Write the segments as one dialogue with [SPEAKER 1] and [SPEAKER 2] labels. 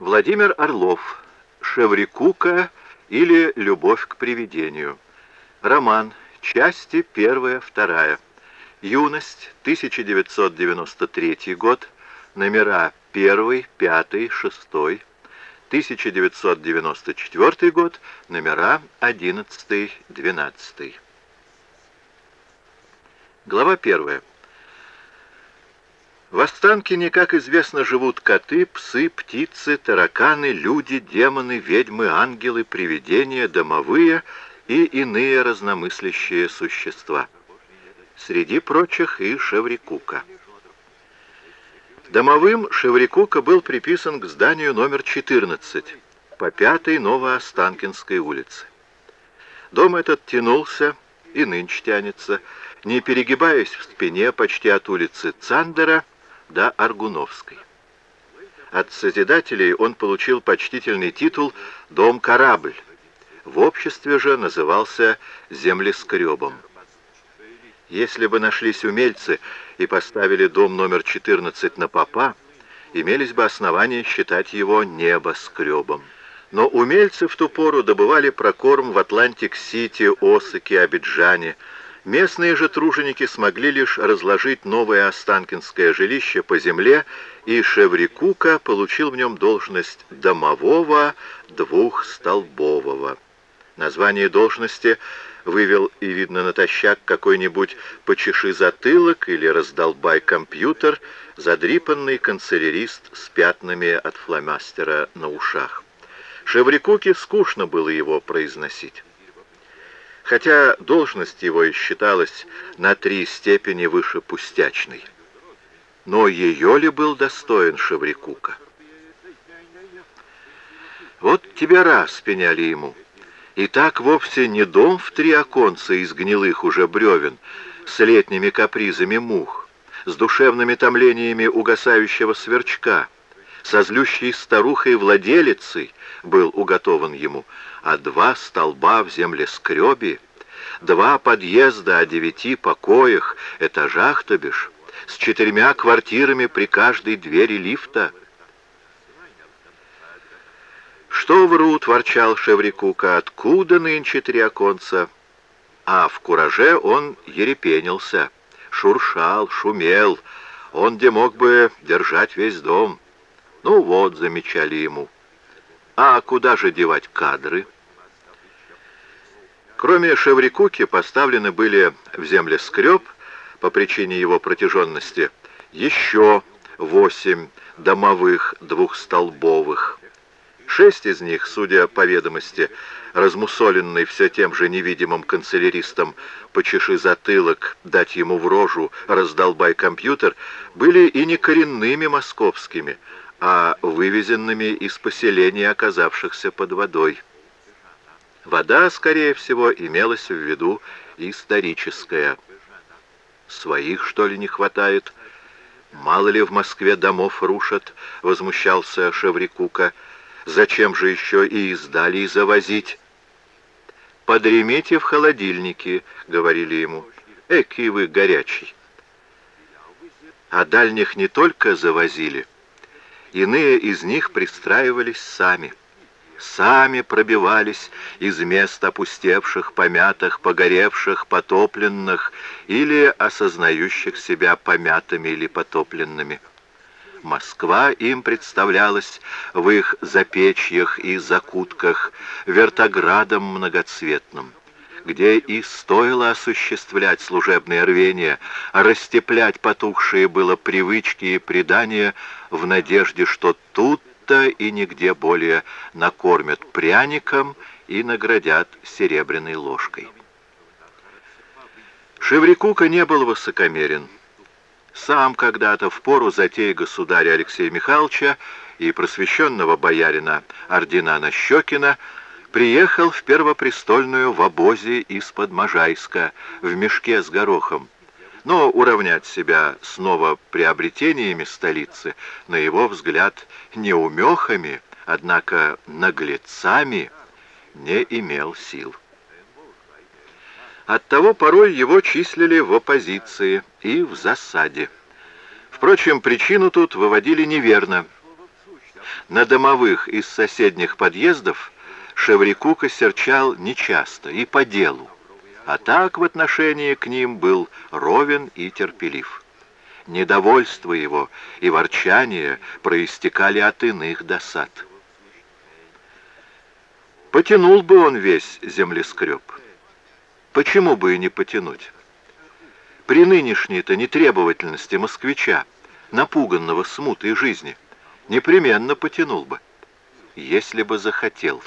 [SPEAKER 1] Владимир Орлов. Шеврикука или Любовь к привидению. Роман. Части первая, вторая. Юность. 1993 год. Номера 1, 5, 6. 1994 год. Номера 11, 12. Глава первая. В Останкине, как известно, живут коты, псы, птицы, тараканы, люди, демоны, ведьмы, ангелы, привидения, домовые и иные разномыслящие существа. Среди прочих и Шеврикука. Домовым Шеврикука был приписан к зданию номер 14 по 5-й Новоостанкинской улице. Дом этот тянулся и нынче тянется, не перегибаясь в спине почти от улицы Цандера до Аргуновской. От Созидателей он получил почтительный титул «Дом-корабль». В обществе же назывался «Землескребом». Если бы нашлись умельцы и поставили дом номер 14 на попа, имелись бы основания считать его небоскребом. Но умельцы в ту пору добывали прокорм в Атлантик-Сити, Осаке, Абиджане, Местные же труженики смогли лишь разложить новое Останкинское жилище по земле, и Шеврикука получил в нем должность домового двухстолбового. Название должности вывел и, видно, натощак какой-нибудь «почеши затылок» или «раздолбай компьютер», задрипанный канцелярист с пятнами от фломастера на ушах. Шеврикуке скучно было его произносить хотя должность его и считалась на три степени выше пустячной. Но ее ли был достоин Шеврикука? Вот тебе раз, пеняли ему. И так вовсе не дом в три оконца из гнилых уже бревен, с летними капризами мух, с душевными томлениями угасающего сверчка, со злющей старухой-владелицей был уготован ему, а два столба в землескребе, два подъезда о девяти покоях, этажах, то бишь, с четырьмя квартирами при каждой двери лифта. «Что врут?» — ворчал Шеврикука. «Откуда нынче три оконца?» А в кураже он ерепенился, шуршал, шумел. Он где мог бы держать весь дом. Ну вот, замечали ему. А куда же девать кадры? Кроме Шеврикуки поставлены были в землескреб по причине его протяженности еще восемь домовых двухстолбовых. Шесть из них, судя по ведомости, размусоленный все тем же невидимым канцеляристом «почеши затылок, дать ему в рожу, раздолбай компьютер», были и не коренными московскими, а вывезенными из поселений, оказавшихся под водой. Вода, скорее всего, имелась в виду историческая. «Своих, что ли, не хватает? Мало ли в Москве домов рушат?» — возмущался Шеврикука. «Зачем же еще и издали завозить?» «Подремите в холодильнике», — говорили ему. «Эки вы горячий». А дальних не только завозили, Иные из них пристраивались сами. Сами пробивались из мест опустевших, помятых, погоревших, потопленных или осознающих себя помятыми или потопленными. Москва им представлялась в их запечьях и закутках вертоградом многоцветным где и стоило осуществлять служебное рвение, а растеплять потухшие было привычки и предания в надежде, что тут-то и нигде более накормят пряником и наградят серебряной ложкой. Шеврикука не был высокомерен. Сам когда-то в пору затеи государя Алексея Михайловича и просвещенного боярина Ординана Щекина приехал в Первопрестольную в обозе из-под Можайска, в мешке с горохом. Но уравнять себя с новоприобретениями столицы, на его взгляд, не умехами, однако наглецами, не имел сил. Оттого порой его числили в оппозиции и в засаде. Впрочем, причину тут выводили неверно – На домовых из соседних подъездов Шеврикука серчал нечасто и по делу, а так в отношении к ним был ровен и терпелив. Недовольство его и ворчание проистекали от иных досад. Потянул бы он весь землескреб. Почему бы и не потянуть? При нынешней-то нетребовательности москвича, напуганного смутой жизни, непременно потянул бы, если бы захотел,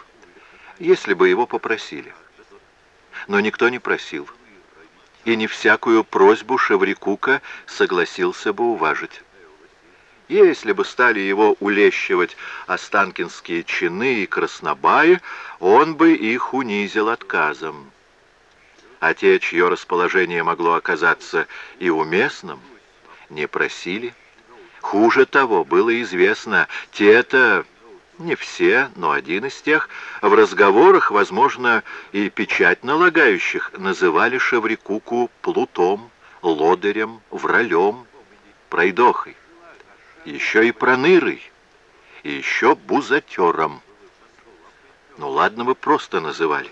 [SPEAKER 1] если бы его попросили. Но никто не просил, и не всякую просьбу Шеврикука согласился бы уважить. Если бы стали его улещивать останкинские чины и краснобаи, он бы их унизил отказом. А те, чье расположение могло оказаться и уместным, не просили. Хуже того, было известно, те-то, не все, но один из тех, в разговорах, возможно, и печать налагающих, называли Шеврикуку плутом, лодырем, вралем, пройдохой еще и пронырой, и еще бузатером. Ну ладно бы просто называли.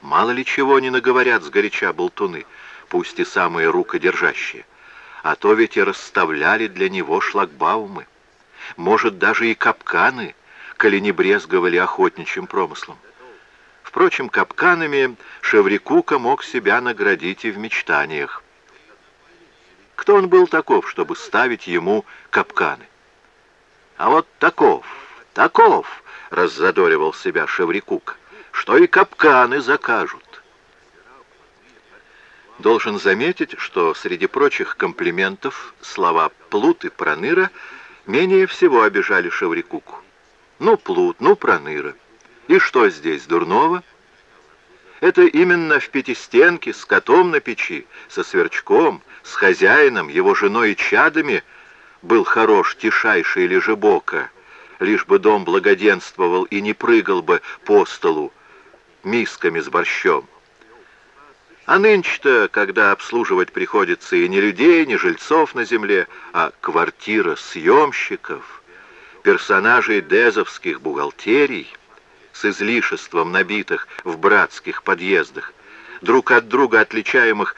[SPEAKER 1] Мало ли чего не наговорят сгоряча болтуны, пусть и самые рукодержащие. А то ведь и расставляли для него шлагбаумы. Может, даже и капканы, коли не брезговали охотничьим промыслом. Впрочем, капканами Шеврикука мог себя наградить и в мечтаниях. Кто он был таков, чтобы ставить ему капканы? А вот таков, таков, раззадоривал себя Шеврикук, что и капканы закажут. Должен заметить, что среди прочих комплиментов слова «плут» и «проныра» менее всего обижали Шеврикуку. Ну, плут, ну, проныра. И что здесь дурного? Это именно в пятистенке, с котом на печи, со сверчком, с хозяином, его женой и чадами был хорош тишайший лежебока, лишь бы дом благоденствовал и не прыгал бы по столу мисками с борщом. А нынче-то, когда обслуживать приходится и не людей, не жильцов на земле, а квартира съемщиков, персонажей дезовских бухгалтерий, с излишеством набитых в братских подъездах, друг от друга отличаемых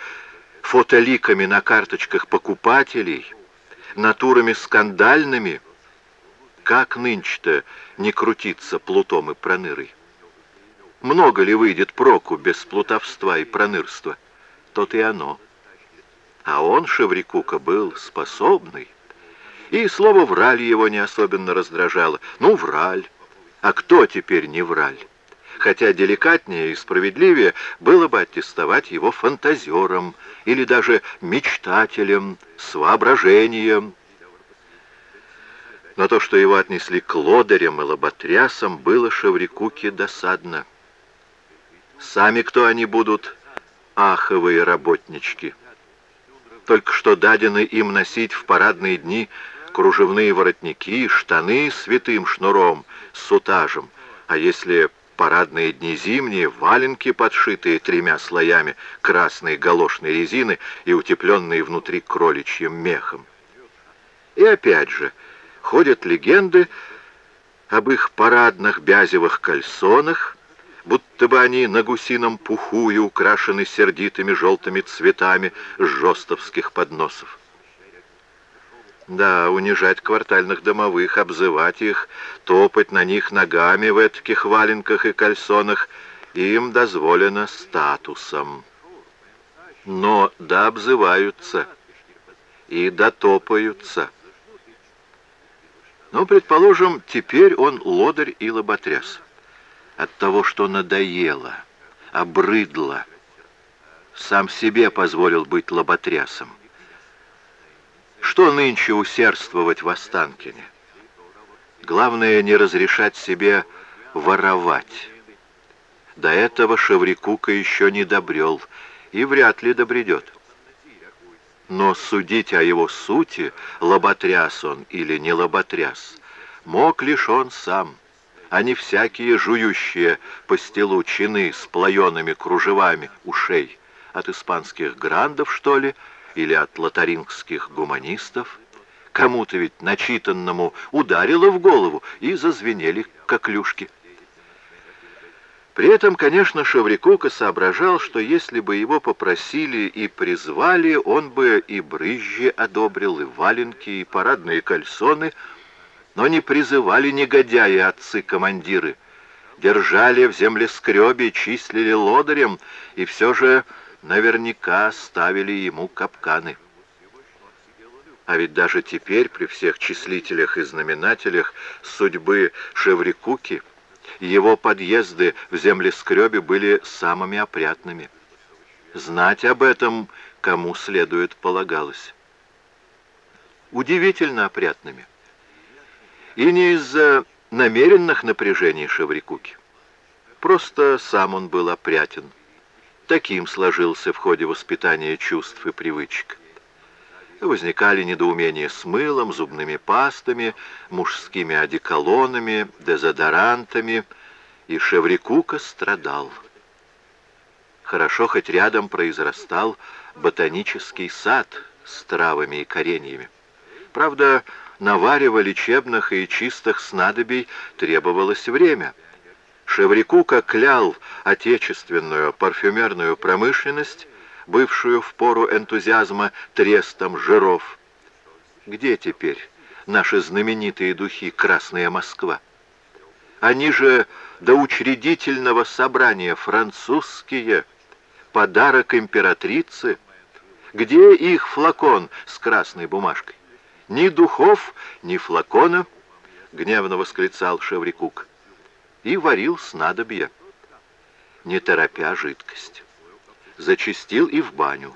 [SPEAKER 1] фотоликами на карточках покупателей, натурами скандальными, как нынче-то не крутиться плутом и пронырой? Много ли выйдет проку без плутовства и пронырства? Тот и оно. А он, Шеврикука, был способный. И слово «враль» его не особенно раздражало. Ну, враль. А кто теперь не враль? Хотя деликатнее и справедливее было бы аттестовать его фантазером или даже мечтателем, с воображением. Но то, что его отнесли к лодырям и лоботрясам, было Шеврикуке досадно. Сами кто они будут, аховые работнички. Только что дадены им носить в парадные дни кружевные воротники, штаны с витым шнуром, с сутажем, а если парадные дни зимние, валенки, подшитые тремя слоями красной галошной резины и утепленные внутри кроличьим мехом. И опять же, ходят легенды об их парадных бязевых кальсонах, будто бы они на гусином пуху и украшены сердитыми желтыми цветами с жестовских подносов. Да, унижать квартальных домовых, обзывать их, топать на них ногами в этих валенках и кальсонах им дозволено статусом. Но да обзываются и дотопаются. Ну, предположим, теперь он лодырь и лоботряс. От того, что надоело, обрыдло, сам себе позволил быть лоботрясом. Что нынче усердствовать в Останкине? Главное, не разрешать себе воровать. До этого Шеврикука еще не добрел и вряд ли добредет. Но судить о его сути, лоботряс он или не лоботряс, мог лишь он сам, а не всякие жующие по стелу чины с плаеными кружевами ушей, от испанских грандов, что ли, или от лотарингских гуманистов, Кому-то ведь начитанному ударило в голову и зазвенели коклюшки. При этом, конечно, Шеврикука соображал, что если бы его попросили и призвали, он бы и брызжи одобрил, и валенки, и парадные кальсоны, но не призывали негодяи отцы-командиры. Держали в землескребе, числили лодырем, и все же наверняка ставили ему капканы. А ведь даже теперь, при всех числителях и знаменателях судьбы Шеврикуки, его подъезды в землескребе были самыми опрятными. Знать об этом кому следует полагалось. Удивительно опрятными. И не из-за намеренных напряжений Шеврикуки. Просто сам он был опрятен. Таким сложился в ходе воспитания чувств и привычек. Возникали недоумения с мылом, зубными пастами, мужскими одеколонами, дезодорантами, и Шеврикука страдал. Хорошо, хоть рядом произрастал ботанический сад с травами и кореньями. Правда, на варево лечебных и чистых снадобий требовалось время — Шеврикука клял отечественную парфюмерную промышленность, бывшую в пору энтузиазма трестом жиров. Где теперь наши знаменитые духи «Красная Москва»? Они же до учредительного собрания французские, подарок императрицы. Где их флакон с красной бумажкой? Ни духов, ни флакона, гневно восклицал Шеврикук и варил снадобье, не торопя жидкость. Зачистил и в баню.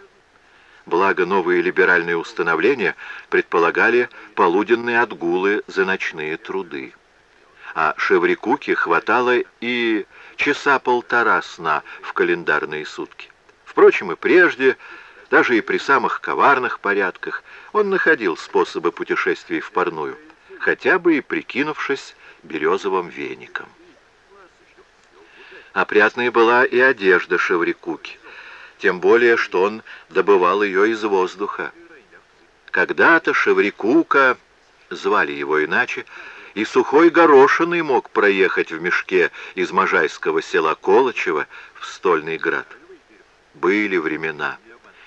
[SPEAKER 1] Благо, новые либеральные установления предполагали полуденные отгулы за ночные труды. А Шеврикуке хватало и часа полтора сна в календарные сутки. Впрочем, и прежде, даже и при самых коварных порядках, он находил способы путешествий в парную, хотя бы и прикинувшись березовым веником. Опрятной была и одежда Шеврикуки, тем более, что он добывал ее из воздуха. Когда-то Шеврикука, звали его иначе, и сухой горошиной мог проехать в мешке из Можайского села Колочева в Стольный град. Были времена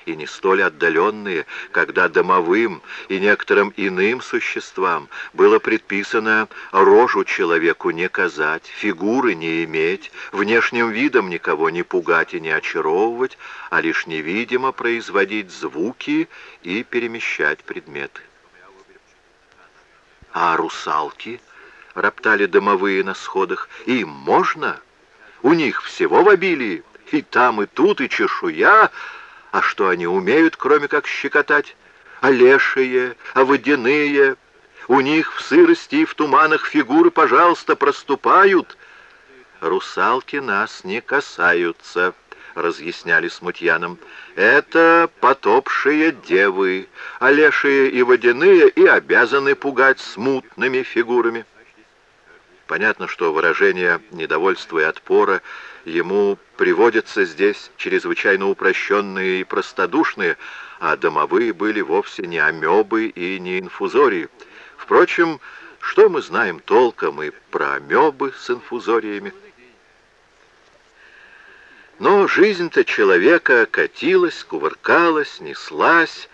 [SPEAKER 1] и не столь отдаленные, когда домовым и некоторым иным существам было предписано рожу человеку не казать, фигуры не иметь, внешним видом никого не пугать и не очаровывать, а лишь невидимо производить звуки и перемещать предметы. А русалки, роптали домовые на сходах, им можно? У них всего в обилии, и там, и тут, и чешуя, а что они умеют, кроме как щекотать? А лешие, а водяные? У них в сырости и в туманах фигуры, пожалуйста, проступают. Русалки нас не касаются, разъясняли смутьянам. Это потопшие девы, а лешие и водяные и обязаны пугать смутными фигурами. Понятно, что выражение недовольства и отпора ему приводятся здесь чрезвычайно упрощенные и простодушные, а домовые были вовсе не амебы и не инфузории. Впрочем, что мы знаем толком и про амебы с инфузориями? Но жизнь-то человека катилась, кувыркалась, неслась,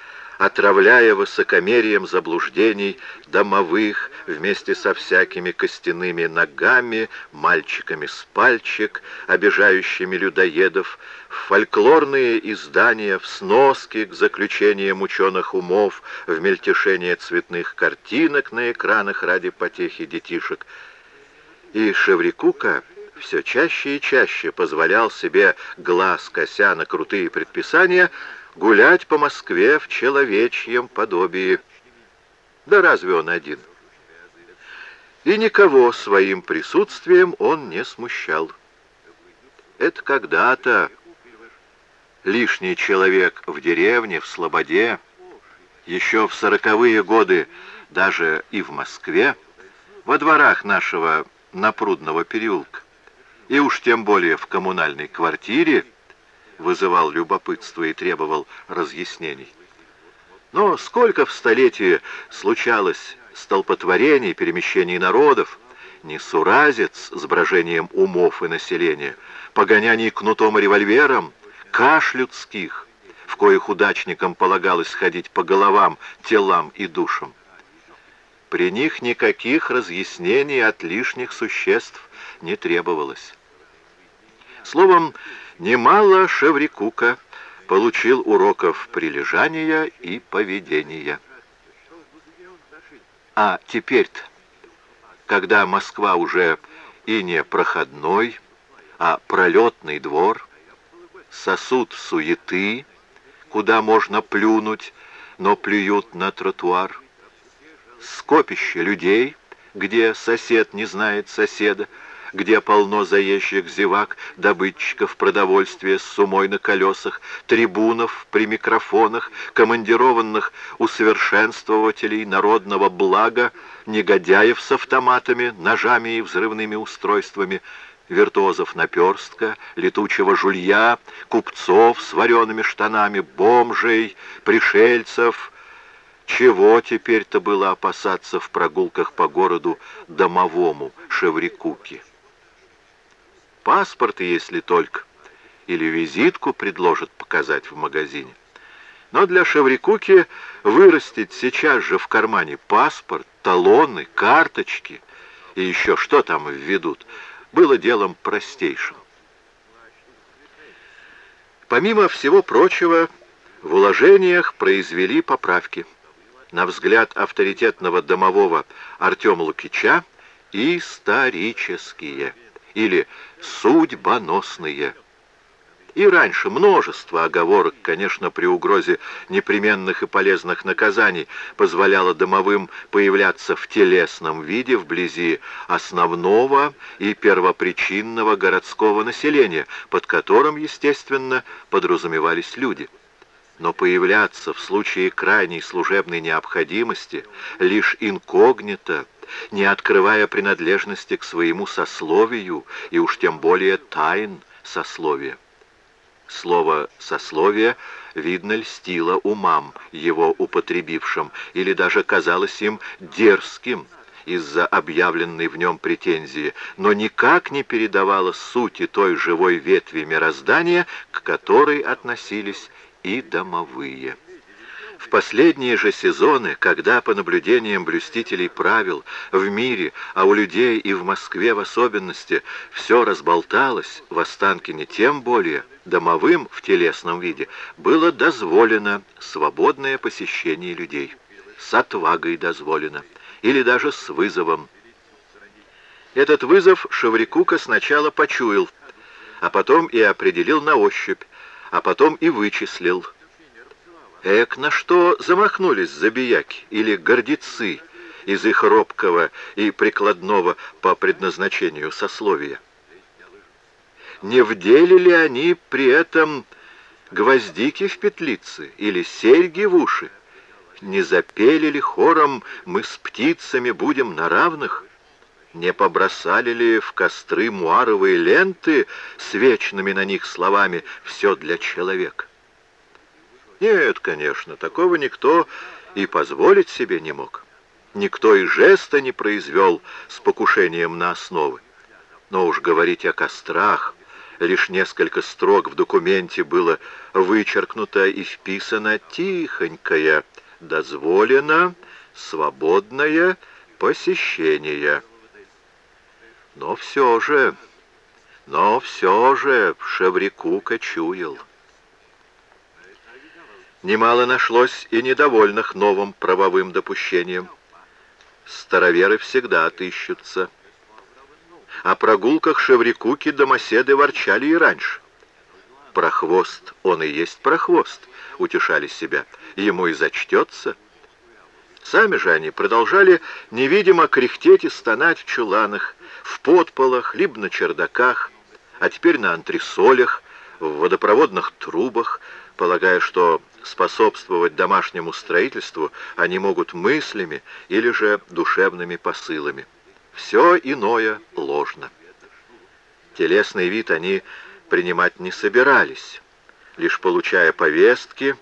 [SPEAKER 1] отравляя высокомерием заблуждений домовых вместе со всякими костяными ногами, мальчиками с пальчик, обижающими людоедов, в фольклорные издания, в сноски к заключениям ученых умов, в мельтешение цветных картинок на экранах ради потехи детишек. И Шеврикука все чаще и чаще позволял себе, глаз кося на крутые предписания, гулять по Москве в человечьем подобии. Да разве он один? И никого своим присутствием он не смущал. Это когда-то лишний человек в деревне, в Слободе, еще в сороковые годы даже и в Москве, во дворах нашего напрудного переулка, и уж тем более в коммунальной квартире, вызывал любопытство и требовал разъяснений. Но сколько в столетии случалось столпотворений, перемещений народов, несуразец с брожением умов и населения, погоняний кнутом и револьвером, каш людских, в коих удачникам полагалось ходить по головам, телам и душам. При них никаких разъяснений от лишних существ не требовалось. Словом, немало Шеврикука получил уроков прилежания и поведения. А теперь-то, когда Москва уже и не проходной, а пролетный двор, сосуд суеты, куда можно плюнуть, но плюют на тротуар, скопище людей, где сосед не знает соседа, где полно заезжих зевак, добытчиков продовольствия с сумой на колесах, трибунов при микрофонах, командированных усовершенствователей народного блага, негодяев с автоматами, ножами и взрывными устройствами, виртуозов наперстка, летучего жулья, купцов с вареными штанами, бомжей, пришельцев. Чего теперь-то было опасаться в прогулках по городу домовому Шеврикуке? Паспорт, если только, или визитку предложат показать в магазине. Но для Шеврикуки вырастить сейчас же в кармане паспорт, талоны, карточки и еще что там введут, было делом простейшим. Помимо всего прочего, в уложениях произвели поправки. На взгляд авторитетного домового Артема Лукича исторические или судьбоносные. И раньше множество оговорок, конечно, при угрозе непременных и полезных наказаний, позволяло домовым появляться в телесном виде вблизи основного и первопричинного городского населения, под которым, естественно, подразумевались люди. Но появляться в случае крайней служебной необходимости лишь инкогнито, не открывая принадлежности к своему сословию и уж тем более тайн сословия. Слово «сословие» видно льстило умам, его употребившим, или даже казалось им дерзким из-за объявленной в нем претензии, но никак не передавало сути той живой ветви мироздания, к которой относились и домовые. В последние же сезоны, когда по наблюдениям блюстителей правил в мире, а у людей и в Москве в особенности, все разболталось, в Останкине тем более, домовым в телесном виде, было дозволено свободное посещение людей. С отвагой дозволено. Или даже с вызовом. Этот вызов Шеврикука сначала почуял, а потом и определил на ощупь, а потом и вычислил – Эк, на что замахнулись забияки или гордецы из их робкого и прикладного по предназначению сословия? Не вдели ли они при этом гвоздики в петлицы или серьги в уши? Не запели ли хором «Мы с птицами будем на равных»? Не побросали ли в костры муаровые ленты с вечными на них словами «Все для человека»? Нет, конечно, такого никто и позволить себе не мог. Никто и жеста не произвел с покушением на основы. Но уж говорить о кострах, лишь несколько строк в документе было вычеркнуто и вписано тихонькое «дозволено свободное посещение». Но все же, но все же Шеврикука чуял. Немало нашлось и недовольных новым правовым допущением. Староверы всегда отыщутся. О прогулках Шеврикуки домоседы ворчали и раньше. Прохвост, он и есть прохвост, утешали себя, ему и зачтется. Сами же они продолжали невидимо кряхтеть и стонать в чуланах, в подполах, либо на чердаках, а теперь на антресолях, в водопроводных трубах, полагая, что способствовать домашнему строительству они могут мыслями или же душевными посылами. Все иное ложно. Телесный вид они принимать не собирались, лишь получая повестки,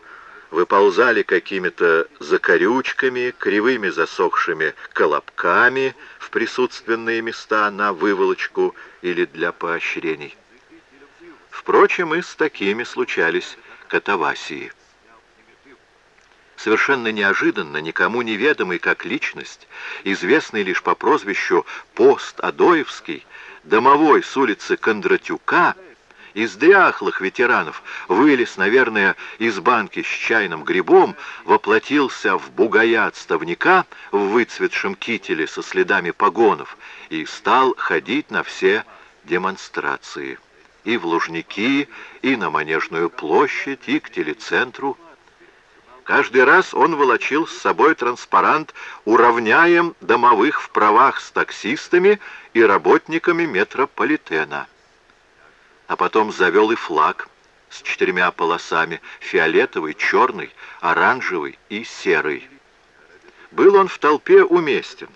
[SPEAKER 1] выползали какими-то закорючками, кривыми засохшими колобками в присутственные места на выволочку или для поощрений. Впрочем, и с такими случались катавасии. Совершенно неожиданно, никому неведомый как личность, известный лишь по прозвищу Пост Адоевский, домовой с улицы Кондратюка, из дряхлых ветеранов вылез, наверное, из банки с чайным грибом, воплотился в бугая отставника в выцветшем кителе со следами погонов и стал ходить на все демонстрации. И в Лужники, и на Манежную площадь, и к телецентру. Каждый раз он волочил с собой транспарант «Уравняем домовых в правах с таксистами и работниками метрополитена» а потом завел и флаг с четырьмя полосами — фиолетовый, черный, оранжевый и серый. Был он в толпе уместен.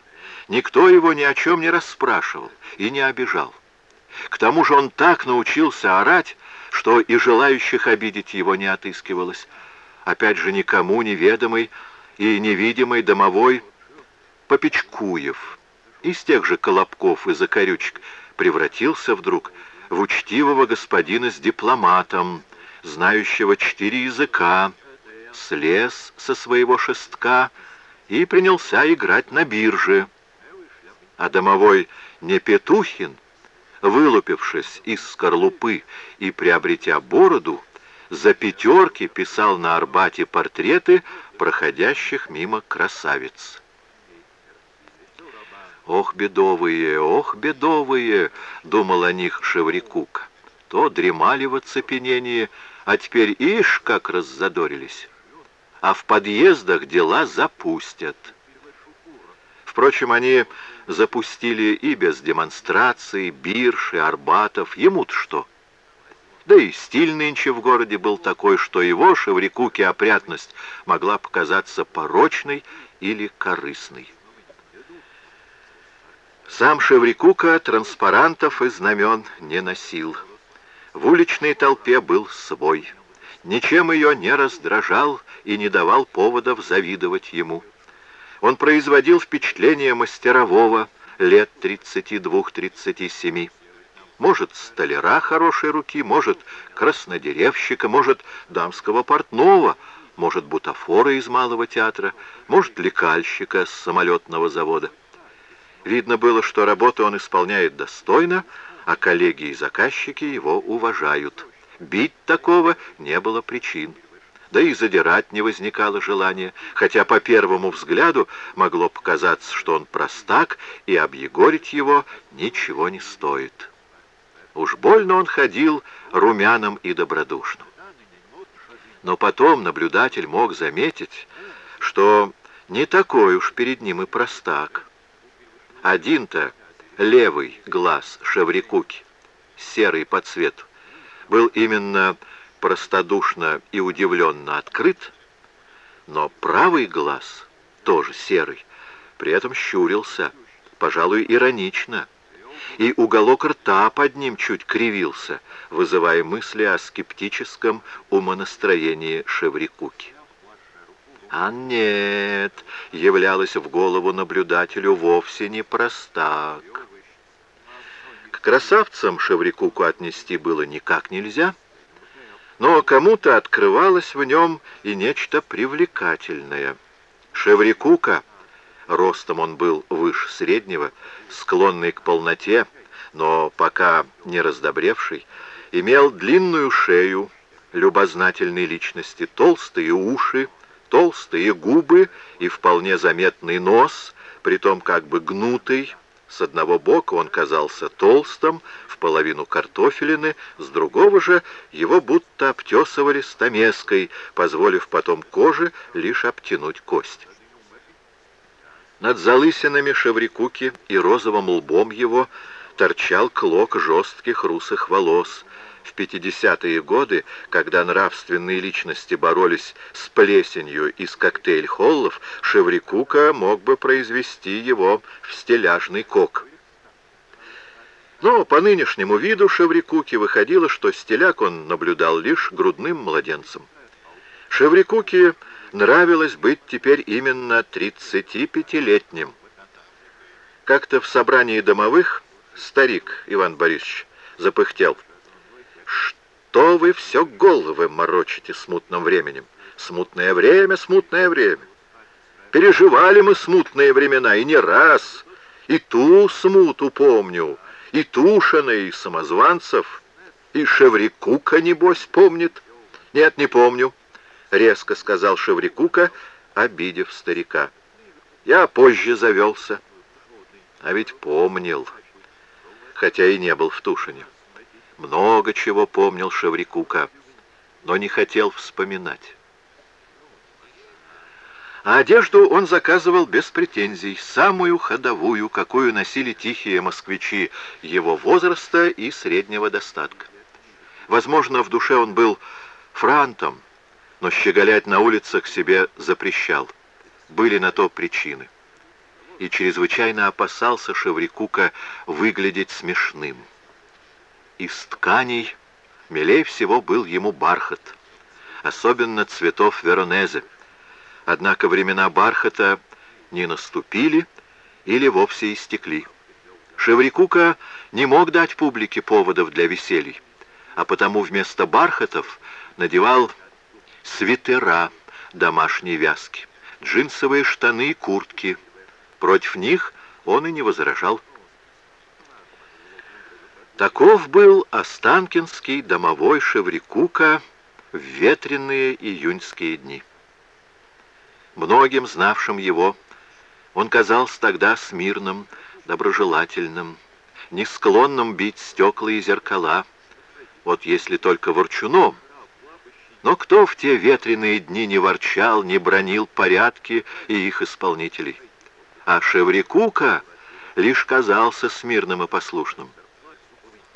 [SPEAKER 1] Никто его ни о чем не расспрашивал и не обижал. К тому же он так научился орать, что и желающих обидеть его не отыскивалось. Опять же, никому неведомый и невидимый домовой Попечкуев из тех же колобков и закорючек превратился вдруг в учтивого господина с дипломатом, знающего четыре языка, слез со своего шестка и принялся играть на бирже. А домовой Непетухин, вылупившись из скорлупы и приобретя бороду, за пятерки писал на Арбате портреты проходящих мимо красавиц. «Ох, бедовые, ох, бедовые!» — думал о них Шеврикук. То дремали в оцепенении, а теперь ишь как раззадорились. А в подъездах дела запустят. Впрочем, они запустили и без демонстраций, бирж и арбатов. Ему-то что? Да и стиль нынче в городе был такой, что его, Шеврикуке, опрятность могла показаться порочной или корыстной. Сам Шеврикука транспарантов и знамен не носил. В уличной толпе был свой. Ничем ее не раздражал и не давал поводов завидовать ему. Он производил впечатление мастерового лет 32-37. Может, столяра хорошей руки, может, краснодеревщика, может, дамского портного, может, бутафора из малого театра, может, лекальщика с самолетного завода. Видно было, что работу он исполняет достойно, а коллеги и заказчики его уважают. Бить такого не было причин. Да и задирать не возникало желания, хотя по первому взгляду могло показаться, что он простак, и объегорить его ничего не стоит. Уж больно он ходил румяным и добродушным. Но потом наблюдатель мог заметить, что не такой уж перед ним и простак. Один-то левый глаз Шеврикуки, серый по цвету, был именно простодушно и удивленно открыт, но правый глаз, тоже серый, при этом щурился, пожалуй, иронично, и уголок рта под ним чуть кривился, вызывая мысли о скептическом умонастроении Шеврикуки. А нет, являлась в голову наблюдателю вовсе не простак. К красавцам Шеврикуку отнести было никак нельзя, но кому-то открывалось в нем и нечто привлекательное. Шеврикука, ростом он был выше среднего, склонный к полноте, но пока не раздобревший, имел длинную шею любознательной личности, толстые уши, толстые губы и вполне заметный нос, притом как бы гнутый. С одного бока он казался толстым, в половину картофелины, с другого же его будто обтесывали стамеской, позволив потом коже лишь обтянуть кость. Над залысинами Шеврикуки и розовым лбом его торчал клок жестких русых волос, в 50-е годы, когда нравственные личности боролись с плесенью из коктейль-холлов, Шеврикука мог бы произвести его в стеляжный кок. Но по нынешнему виду Шеврикуки выходило, что стеляк он наблюдал лишь грудным младенцем. Шеврикуке нравилось быть теперь именно 35-летним. Как-то в собрании домовых старик Иван Борисович запыхтел. «Что вы все головы морочите смутным временем? Смутное время, смутное время. Переживали мы смутные времена, и не раз. И ту смуту помню, и Тушина, и Самозванцев, и Шеврикука, небось, помнит. Нет, не помню, — резко сказал Шеврикука, обидев старика. Я позже завелся. А ведь помнил, хотя и не был в Тушине. Много чего помнил Шеврикука, но не хотел вспоминать. А одежду он заказывал без претензий, самую ходовую, какую носили тихие москвичи его возраста и среднего достатка. Возможно, в душе он был франтом, но щеголять на улицах себе запрещал. Были на то причины. И чрезвычайно опасался Шеврикука выглядеть смешным. Из тканей милей всего был ему бархат, особенно цветов веронезе, Однако времена бархата не наступили или вовсе истекли. Шеврикука не мог дать публике поводов для веселья, а потому вместо бархатов надевал свитера домашней вязки, джинсовые штаны и куртки. Против них он и не возражал. Таков был Останкинский домовой Шеврикука в ветреные июньские дни. Многим, знавшим его, он казался тогда смирным, доброжелательным, не склонным бить стекла и зеркала, вот если только ворчуном. Но кто в те ветреные дни не ворчал, не бронил порядки и их исполнителей? А Шеврикука лишь казался смирным и послушным.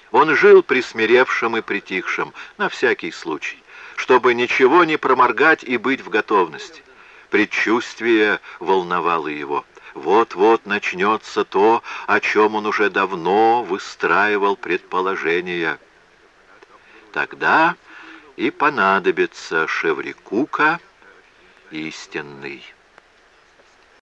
[SPEAKER 1] Он жил присмиревшим и притихшим, на всякий случай, чтобы ничего не проморгать и быть в готовности. Предчувствие волновало его. Вот-вот начнется то, о чем он уже давно выстраивал предположения. Тогда и понадобится Шеврикука истинный.